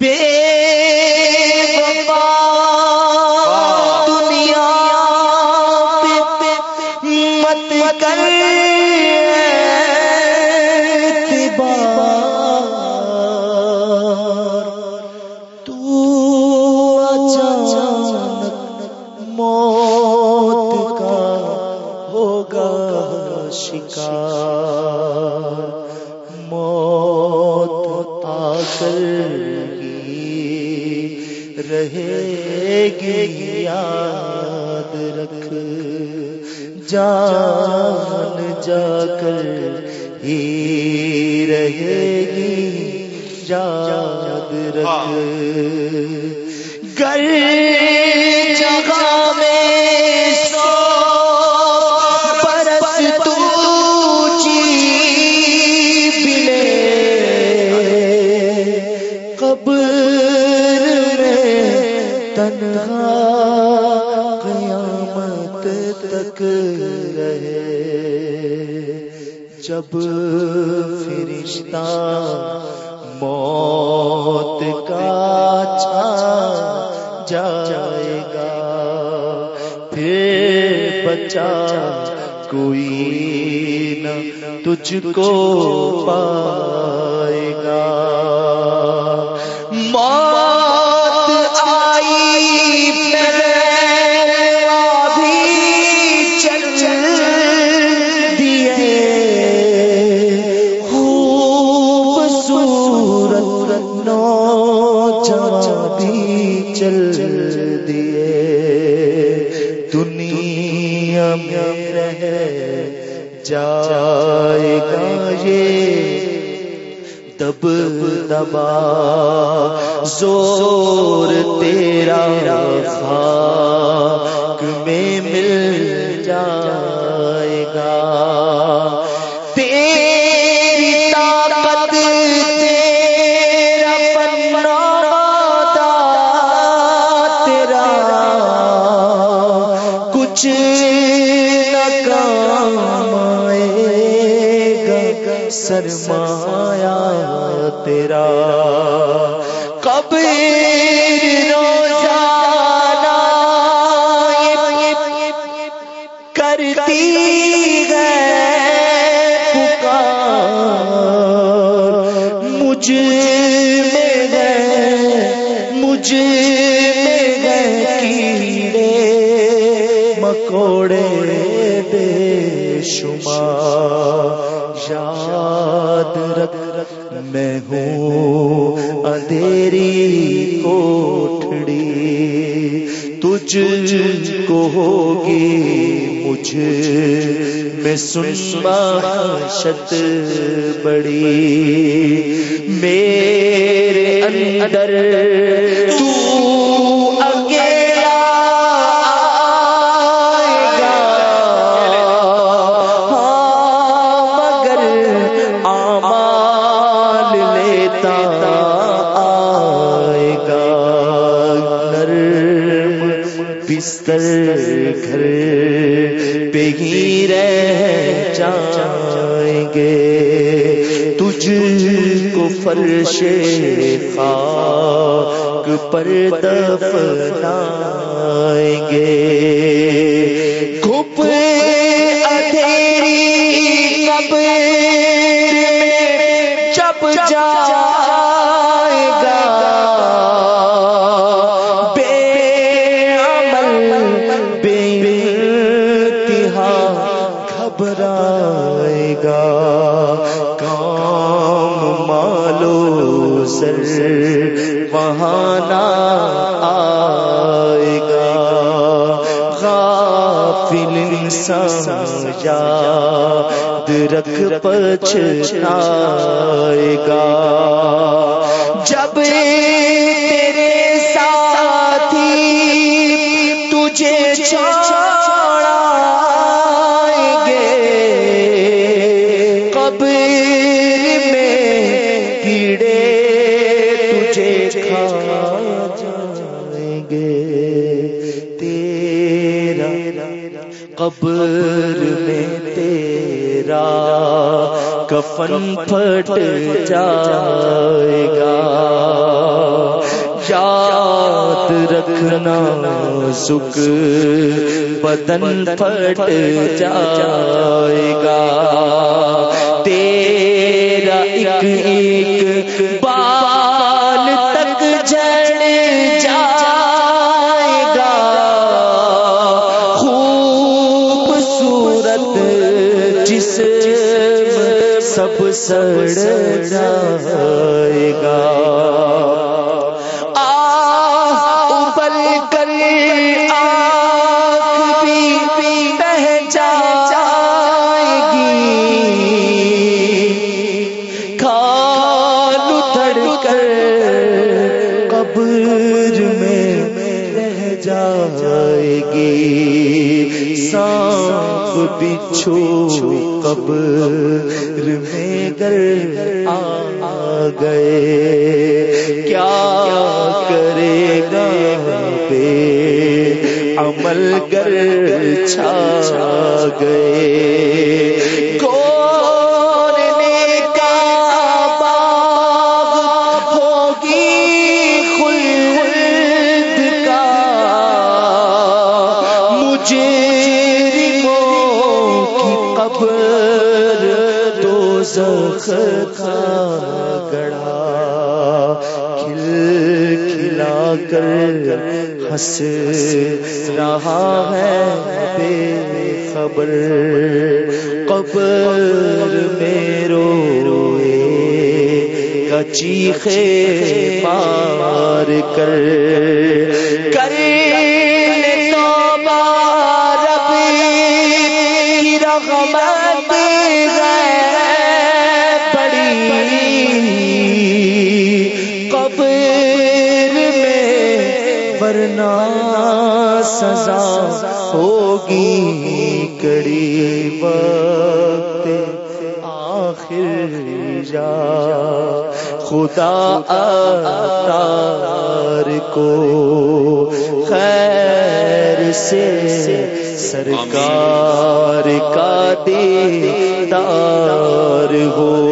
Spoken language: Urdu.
بے دنیا پہ مت کر تو موت کا ہوگا شکار۔ موت آ کر رہے گی یاد رکھ۔ جان جا کر ہی رہے گی یاد رکھ۔ گر جگہ میں تنہا قیامت تک رہے۔ جب فرشتہ موت کا چھا جائے گا، پھر بچا کوئی نہ تجھ کو پائے جائے گا یہ دب دبا زور تیرا خاک میں مل جائے سرمایا تیرا۔ کب روزانہ کرتی ہے پکار۔ مجھ میں ہے، مجھ میں ہے کیڑے، مکوڑے بے شمار۔ یاد رکھ، میں ہوں اندھیری کوٹھڑی۔ تجھ کو ہوگی مجھ۔ میں سنما شت بڑی۔ میرے اندر بستر گھر پہ ہی رہ جائیں گے۔ تجھ کو فرش خاک پر دفنائیں گے۔ گھپ اندھیری قبر میں جب جائے آئے گا۔ غافل انسان یاد رکھ پچھتائے گا۔ جب تیرے ساتھی تجھے چھوڑائیں گے، قبر میں کیڑے تجھے کھا گے تیرا قبر میں تیرا کفن پھٹ جائے گا۔ یاد رکھنا سکھ، بدن پھٹ جائے گا۔ تیرا ایک ایک بار سڑ جائے گا۔ ابل کر آنکھ بھی بہ جائے گی۔ کھال اتڑ کر قبر میں رہ جائے گی۔ سانپ بچھو قبر میں گر آ گئے۔ کیا کرے گا بے عمل گر چھا گئے؟ دو کا گڑا، کھل کھلا کر ہنس رہا ہے بے خبر۔ قبر میں روئے چیخے مار کر۔ کر لے توبہ رب کی رغبت ہے میں سزا ہوگی کڑی وقت آخر جا۔ خدا اتار کو خیر سے سرکار کا دیدار ہو۔